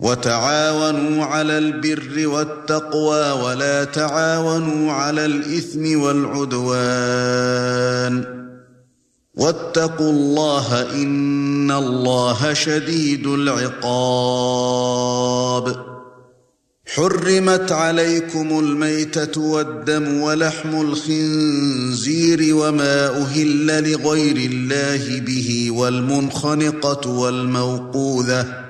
وتعاونوا على البر والتقوى ولا تعاونوا على الإثم والعدوان. واتقوا الله إن الله شديد العقاب. حرمت عليكم الميتة والدم ولحم الخنزير وما أهل لغير الله به والمنخنقة والموقوذة.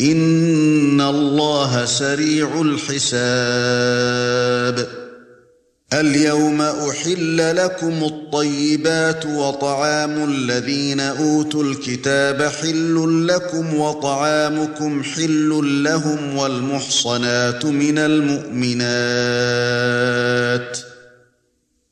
ان الله سريع الحساب اليوم احل لكم الطيبات وطعام الذين اوتوا الكتاب حل لكم وطعامكم حل لهم والمحصنات من المؤمنات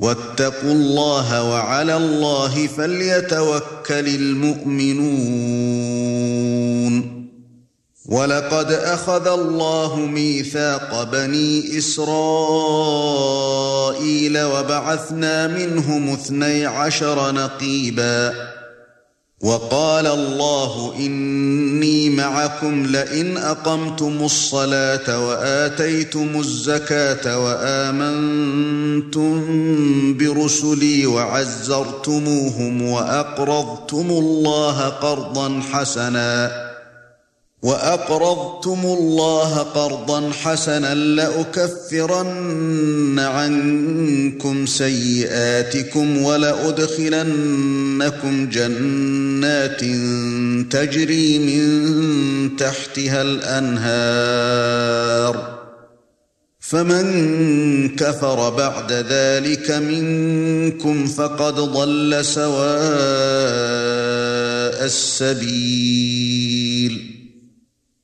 واتقوا الله وعلى الله فليتوكل المؤمنون. وَلَقَدْ أَخَذَ اللَّهُ مِيثَاقَ بَنِي إِسْرَائِيلَ وَبَعَثْنَا مِنْهُمُ اثْنَيْ عَشَرَ نَقِيبًا وَقَالَ اللَّهُ إِنِّي مَعَكُمْ لَئِنْ أَقَمْتُمُ الصَّلَاةَ وَآتَيْتُمُ الزَّكَاةَ وَآمَنْتُمْ بِرُسُلِي وَعَزَّرْتُمُوهُمْ وَأَقْرَضْتُمُ اللَّهَ قَرْضًا حَسَنًا وأقرضتم الله قرضا حسنا لأكفرن عنكم سيئاتكم ولأدخلنكم جنات تجري من تحتها الأنهار. فمن كفر بعد ذلك منكم فقد ضل سواء السبيل.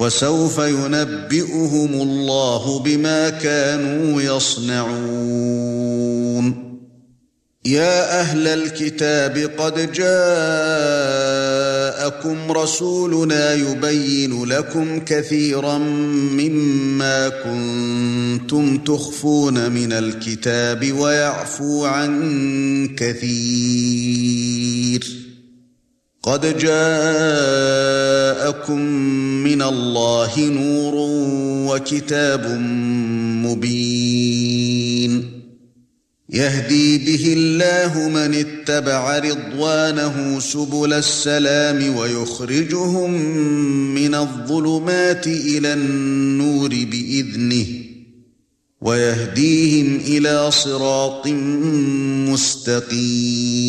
وسوف ينبئهم الله بما كانوا يصنعون. يا أهل الكتاب قد جاءكم رسولنا يبين لكم كثيرا مما كنتم تخفون من الكتاب ويعفو عن كثير. قد جاءكم من الله نور وكتاب مبين يهدي به الله من اتبع رضوانه سبل السلام ويخرجهم من الظلمات إلى النور بإذنه ويهديهم إلى صراط مستقيم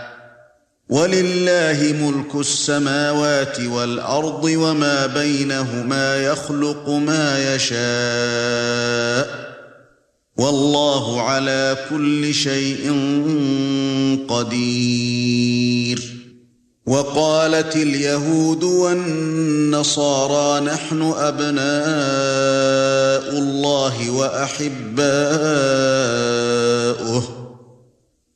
وَلِلَّهِ مُلْكُ السَّمَاوَاتِ وَالْأَرْضِ وَمَا بَيْنَهُمَا يَخْلُقُ مَا يَشَاءُ وَاللَّهُ عَلَى كُلِّ شَيْءٍ قَدِيرٌ. وقالت اليهود والنصارى نحن أبناء الله وأحباؤه.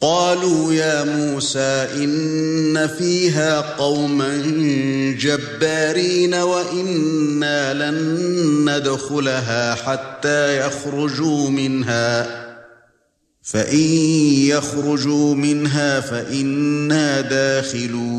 قالوا يا موسى إن فيها قوما جبارين وإنا لن ندخلها حتى يخرجوا منها. فإن يخرجوا منها فإنا داخلون.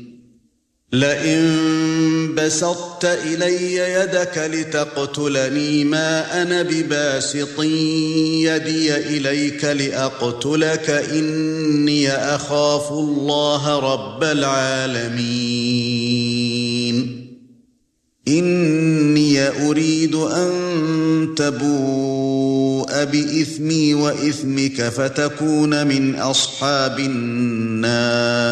لئن بسطت إلي يدك لتقتلني ما أنا بباسط يدي إليك لأقتلك إني أخاف الله رب العالمين. إني أريد أن تبوء بإثمي وإثمك فتكون من أصحاب النار.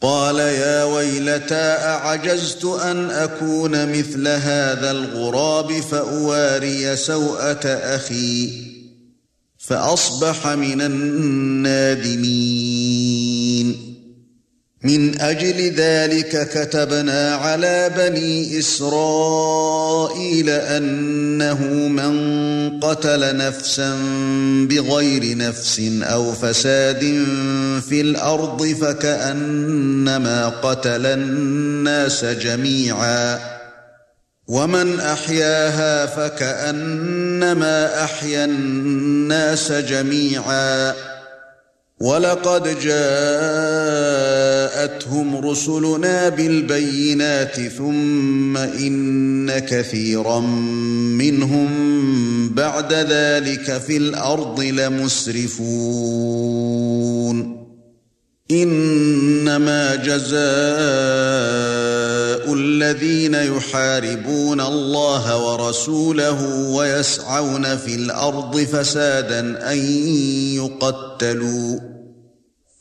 قال يا ويلتى أعجزت أن أكون مثل هذا الغراب فأواري سوءة أخي فأصبح من النادمين. من أجل ذلك كتبنا على بني إسرائيل أنه من قتل نفسا بغير نفس أو فساد في الأرض فكأنما قتل الناس جميعا ومن أحياها فكأنما أحيا الناس جميعا وَلَقَدْ جَاءَتْهُمْ رُسُلُنَا بِالْبَيِّنَاتِ ثُمَّ إِنَّ كَثِيرًا مِنْهُمْ بَعْدَ ذَلِكَ فِي الْأَرْضِ لَمُسْرِفُونَ. إِنَّمَا جَزَاءُ الَّذِينَ يُحَارِبُونَ اللَّهَ وَرَسُولَهُ وَيَسْعَوْنَ فِي الْأَرْضِ فَسَادًا أَن يُقَتَّلُوا.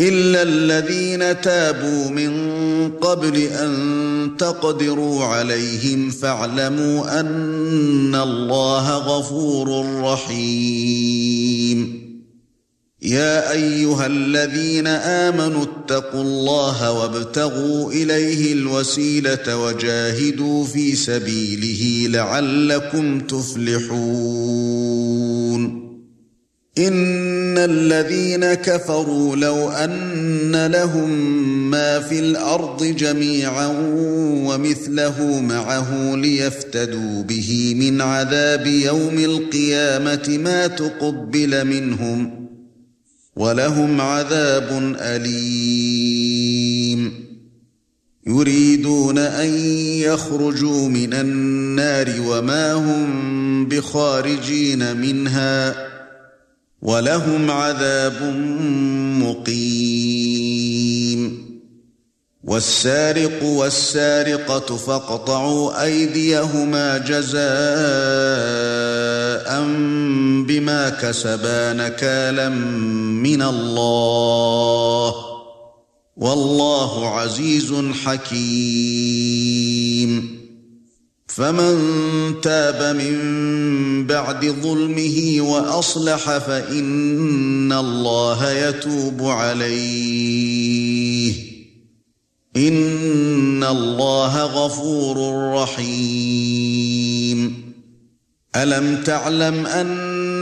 إِلَّا الَّذِينَ تَابُوا مِن قَبْلِ أَن تَقْدِرُوا عَلَيْهِمْ فَاعْلَمُوا أَنَّ اللَّهَ غَفُورٌ رَّحِيمٌ. يا أيها الذين آمنوا اتقوا الله وابتغوا إليه الوسيلة وجاهدوا في سبيله لعلكم تفلحون. إن الذين كفروا لو أن لهم ما في الأرض جميعا ومثله معه ليفتدوا به من عذاب يوم القيامة ما تقبل منهم ولهم عذاب أليم. يريدون أن يخرجوا من النار وما هم بخارجين منها. وَلَهُمْ عَذَابٌ مُقِيمٌ. وَالسَّارِقُ وَالسَّارِقَةُ فَاقْطَعُوا أَيْدِيَهُمَا جَزَاءً بِمَا كَسَبَا نَكَالًا مِنَ اللَّهِ. وَاللَّهُ عَزِيزٌ حَكِيمٌ. فَمَن تَابَ مِن بَعْدِ ظُلْمِهِ وَأَصْلَحَ فَإِنَّ اللَّهَ يَتُوبُ عَلَيْهِ. إِنَّ اللَّهَ غَفُورٌ رَّحِيمٌ. أَلَمْ تَعْلَمْ أَنَّ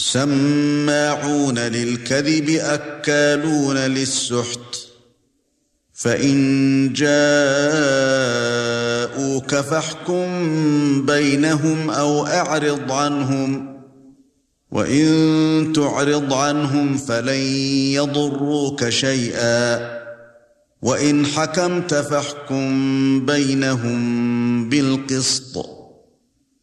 سماعون للكذب أكالون للسحت فإن جاءوك فاحكم بينهم أو أعرض عنهم وإن تعرض عنهم فلن يضروك شيئا وإن حكمت فاحكم بينهم بالقسط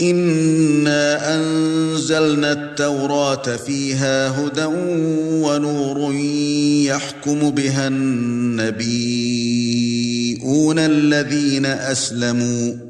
انا انزلنا التوراة فيها هدى ونور يحكم بها النبيون الذين اسلموا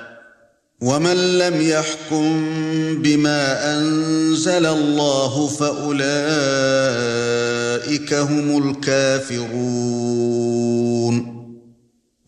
ومن لم يحكم بما أنزل الله فأولئك هم الكافرون.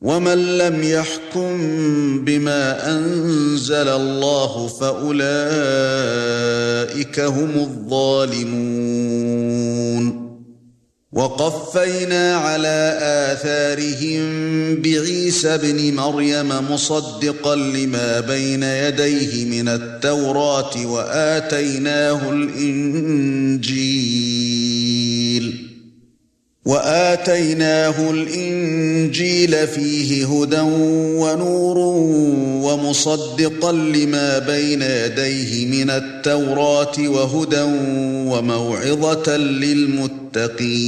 ومن لم يحكم بما انزل الله فاولئك هم الظالمون وقفينا على آثارهم بعيسى ابن مريم مصدقا لما بين يديه من التوراة وآتيناه الإنجيل وآتيناه الإنجيل فيه هدى ونور ومصدقا لما بين يديه من التوراة وهدى وموعظة للمتقين.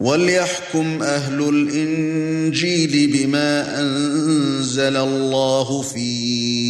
وليحكم أهل الإنجيل بما أنزل الله فيه.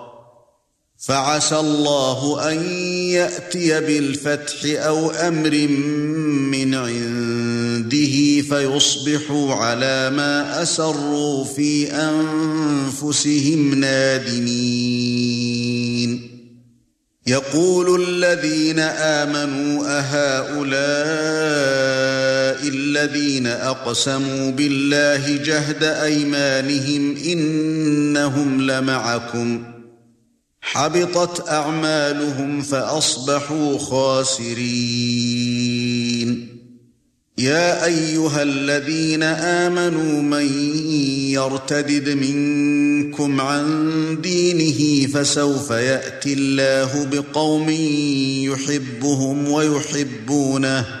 فعسى الله أن يأتي بالفتح أو أمر من عنده فيصبحوا على ما أسروا في أنفسهم نادمين. يقول الذين آمنوا أهؤلاء الذين أقسموا بالله جهد أيمانهم إنهم لمعكم حبطت أعمالهم فأصبحوا خاسرين. يا أيها الذين آمنوا من يرتدد منكم عن دينه فسوف يأتي الله بقوم يحبهم ويحبونه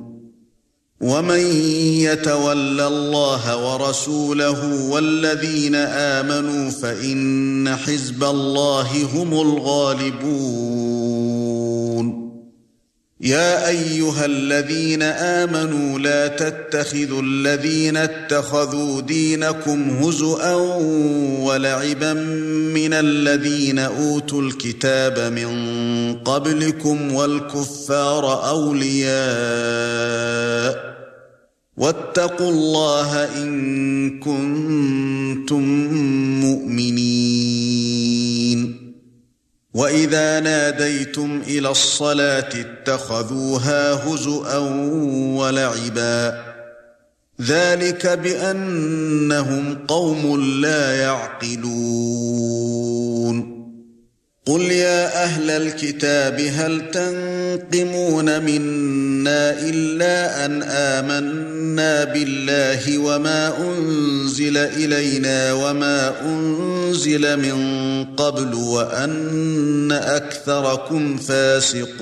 ومن يتول الله ورسوله والذين آمنوا فإن حزب الله هم الغالبون. يا أيها الذين آمنوا لا تتخذوا الذين اتخذوا دينكم هزءا ولعبا من الذين أوتوا الكتاب من قبلكم والكفار أولياء. واتقوا الله إن كنتم مؤمنين. وإذا ناديتم إلى الصلاة اتخذوها هزءا ولعبا. ذلك بأنهم قوم لا يعقلون. قُلْ يَا أَهْلَ الْكِتَابِ هَلْ تَنقِمُونَ مِنَّا إِلَّا أَنْ آمَنَّا بِاللَّهِ وَمَا أُنْزِلَ إِلَيْنَا وَمَا أُنْزِلَ مِنْ قَبْلُ وَأَنَّ أَكْثَرَكُمْ فَاسِقُونَ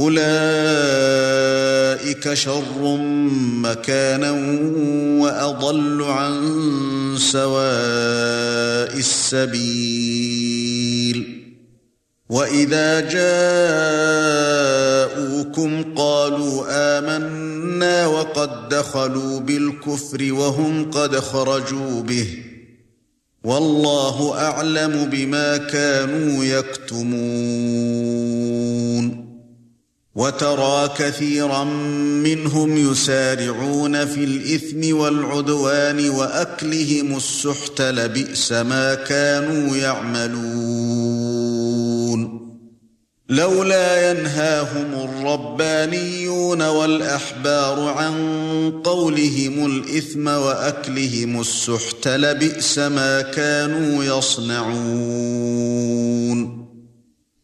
أولئك شر مكانا وأضل عن سواء السبيل. وإذا جاءوكم قالوا آمنا وقد دخلوا بالكفر وهم قد خرجوا به. والله أعلم بما كانوا يكتمون. وترى كثيرا منهم يسارعون في الإثم والعدوان وأكلهم السحت لبئس ما كانوا يعملون. لولا ينهاهم الربانيون والأحبار عن قولهم الإثم وأكلهم السحت لبئس ما كانوا يصنعون.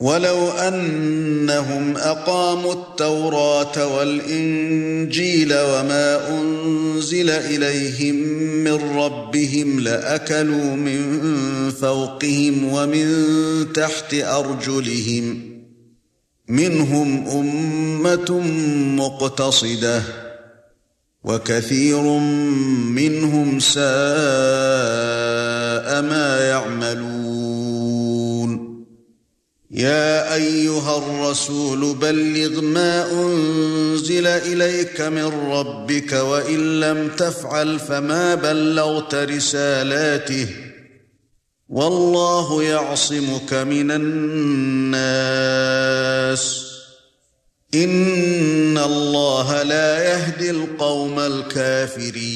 ولو أنهم أقاموا التوراة والإنجيل وما أنزل إليهم من ربهم لأكلوا من فوقهم ومن تحت أرجلهم منهم أمة مقتصدة وكثير منهم ساء ما يعملون يا أيها الرسول بلغ ما أنزل إليك من ربك وإن لم تفعل فما بلغت رسالاته والله يعصمك من الناس إن الله لا يهدي القوم الكافرين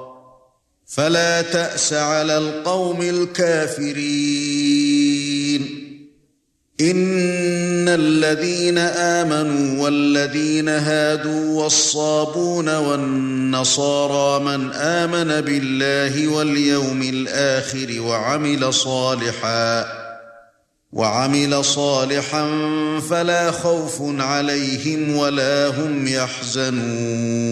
فلا تأس على القوم الكافرين. إن الذين آمنوا والذين هادوا والصابون والنصارى من آمن بالله واليوم الآخر وعمل صالحا وعمل صالحا فلا خوف عليهم ولا هم يحزنون.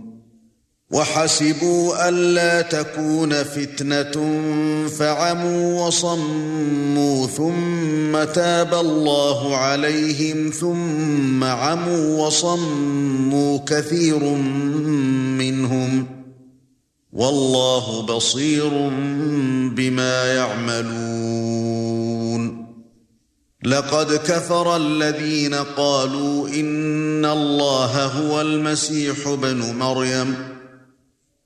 وحسبوا الا تكون فتنة فعموا وصموا ثم تاب الله عليهم ثم عموا وصموا كثير منهم والله بصير بما يعملون لقد كفر الذين قالوا إن الله هو المسيح ابن مريم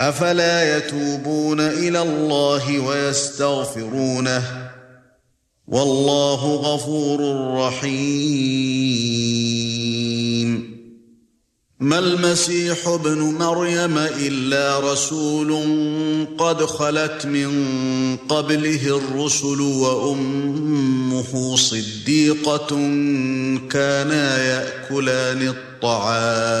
أفلا يتوبون إلى الله ويستغفرونه؟ والله غفور رحيم. ما المسيح ابن مريم إلا رسول قد خلت من قبله الرسل وأمه صديقة كانا يأكلان الطعام.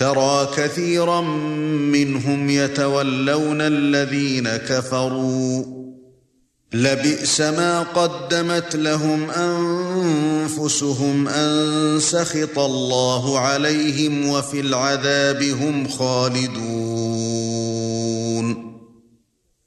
ترى كثيرا منهم يتولون الذين كفروا. لبئس ما قدمت لهم أنفسهم أن سخط الله عليهم وفي العذاب هم خالدون.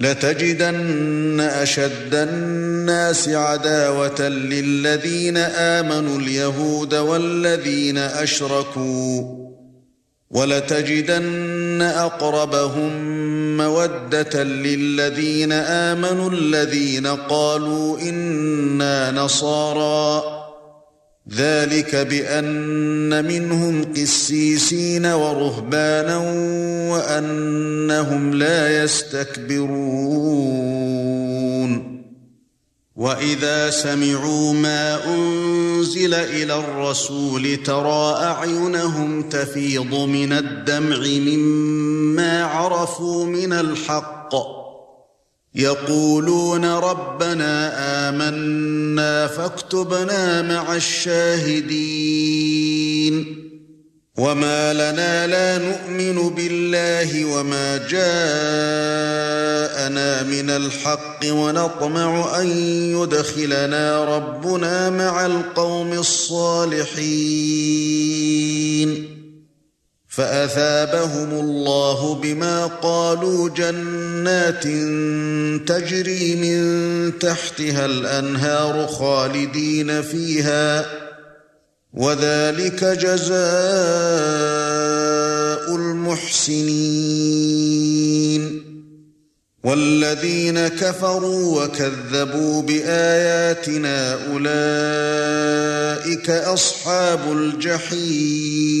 لتجدن أشد الناس عداوة للذين آمنوا اليهود والذين أشركوا ولتجدن أقربهم مَوَدَّةً لِلَّذِينَ آمَنُوا الَّذِينَ قَالُوا إِنَّا نَصَارَى. ذَلِكَ بِأَنَّ مِنْهُمْ قِسِّيسِينَ وَرُهْبَانًا وَأَنَّهُمْ لَا يَسْتَكْبِرُونَ. وَإِذَا سَمِعُوا مَا أُنْزِلَ إِلَى الرَّسُولِ تَرَى أَعْيُنَهُمْ تَفِيضُ مِنَ الدَّمْعِ مِمَّا عَرَفُوا مِنَ الْحَقِّ. يَقُولُونَ رَبَّنَا آمَنَّا فَاكْتُبْنَا مَعَ الشَّاهِدِينَ. وَمَا لَنَا لَا نُؤْمِنُ بِاللَّهِ وَمَا جَاءَنَا مِنَ الْحَقِّ وَنَطْمَعُ أَن يُدْخِلَنَا رَبُّنَا مَعَ الْقَوْمِ الصَّالِحِينَ. فَأَثَابَهُمُ اللَّهُ بِمَا قَالُوا جَنَّاتٍ تَجْرِي مِن تَحْتِهَا الْأَنْهَارُ خَالِدِينَ فِيهَا وَذَلِكَ جَزَاءُ الْمُحْسِنِينَ وَالَّذِينَ كَفَرُوا وَكَذَّبُوا بِآيَاتِنَا أُولَئِكَ أَصْحَابُ الْجَحِيمِ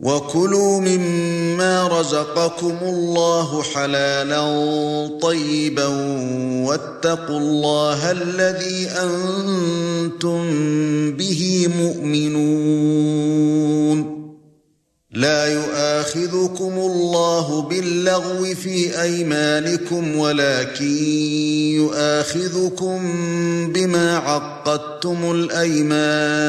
وكلوا مما رزقكم الله حلالا طيبا واتقوا الله الذي أنتم به مؤمنون لا يؤاخذكم الله باللغو في ايمانكم ولكن يؤاخذكم بما عقدتم الايمان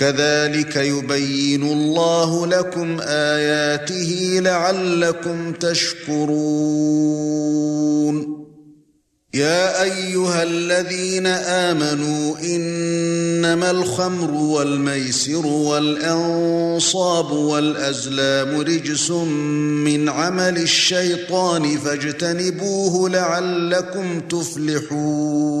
كذلك يبين الله لكم آياته لعلكم تشكرون. يا أيها الذين آمنوا إنما الخمر والميسر والأنصاب والأزلام رجس من عمل الشيطان فاجتنبوه لعلكم تفلحون.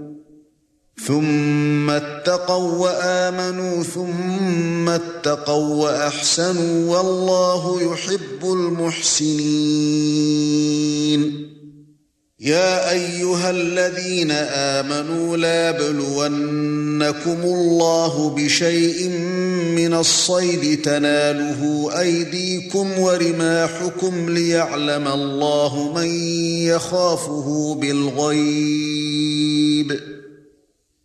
ثُمَّ اتَّقَوا وَآمَنُوا ثُمَّ اتَّقَوا وَأَحْسَنُوا وَاللَّهُ يُحِبُّ الْمُحْسِنِينَ. يا أيها الذين آمنوا لا بلونكم الله بشيء من الصيد تناله أيديكم ورماحكم ليعلم الله من يخافه بالغيب.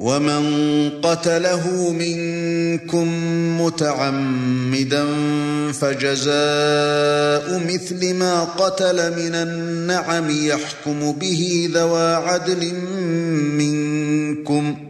ومن قتله منكم متعمدا فجزاء مثل ما قتل من النعم يحكم به ذوى عدل منكم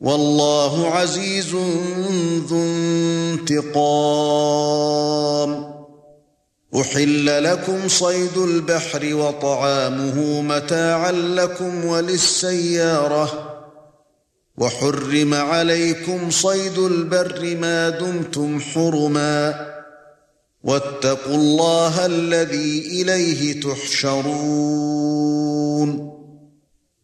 والله عزيز ذو انتقام. أحل لكم صيد البحر وطعامه متاعا لكم وللسيارة. وحرم عليكم صيد البر ما دمتم حرما. واتقوا الله الذي إليه تحشرون.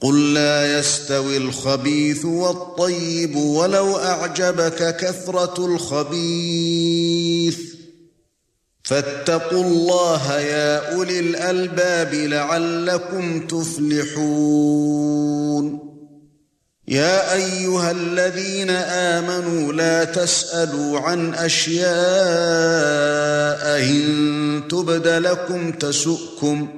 قل لا يستوي الخبيث والطيب ولو أعجبك كثرة الخبيث. فاتقوا الله يا أولي الألباب لعلكم تفلحون. يا أيها الذين آمنوا لا تسألوا عن أشياء إن تبد لكم تسؤكم.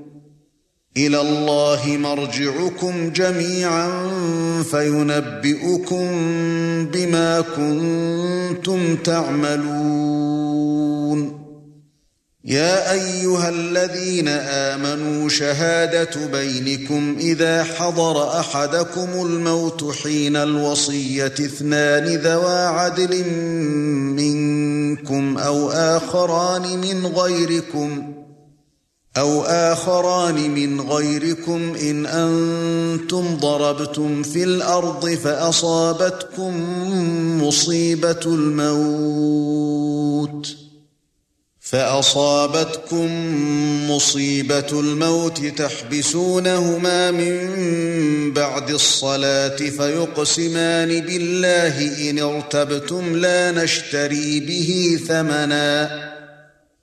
إلى الله مرجعكم جميعا فينبئكم بما كنتم تعملون. يا أيها الذين آمنوا شهادة بينكم إذا حضر أحدكم الموت حين الوصية اثنان ذوا عدل منكم أو آخران من غيركم أو آخران من غيركم إن أنتم ضربتم في الأرض فأصابتكم مصيبة الموت. فأصابتكم مصيبة الموت تحبسونهما من بعد الصلاة فيقسمان بالله إن ارتبتم لا نشتري به ثمنا.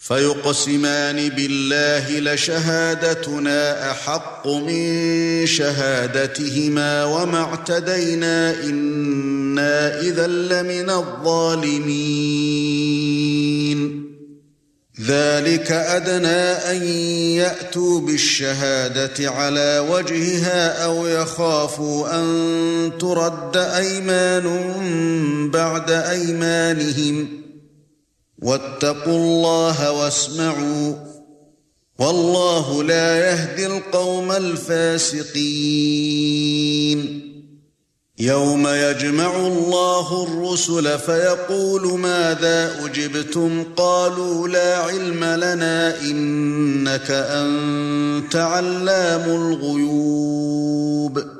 فيقسمان بالله لشهادتنا أحق من شهادتهما وما اعتدينا إنا إذا لمن الظالمين. ذلك أدنى أن يأتوا بالشهادة على وجهها أو يخافوا أن ترد أيمان بعد أيمانهم. واتقوا الله واسمعوا والله لا يهدي القوم الفاسقين. يَوْمَ يَجْمَعُ اللَّهُ الرُّسُلَ فَيَقُولُ مَاذَا أُجِبْتُمْ؟ قَالُوا لَا عِلْمَ لَنَا إِنَّكَ أَنْتَ عَلَّامُ الْغُيُوبِ.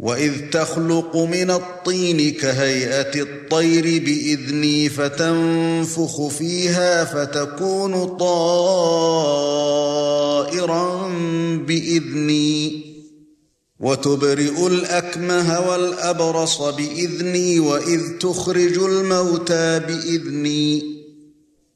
وَإِذْ تَخْلُقُ مِنَ الطِّينِ كَهَيْئَةِ الطَّيْرِ بِإِذْنِي فَتَنفُخُ فِيهَا فَتَكُونُ طَائِرًا بِإِذْنِي وَتُبْرِئُ الْأَكْمَهَ وَالْأَبْرَصَ بِإِذْنِي وَإِذْ تُخْرِجُ الْمَوْتَى بِإِذْنِي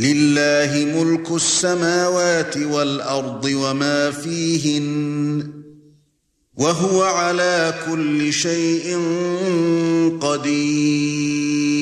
لله ملك السماوات والأرض وما فيهن وهو على كل شيء قدير.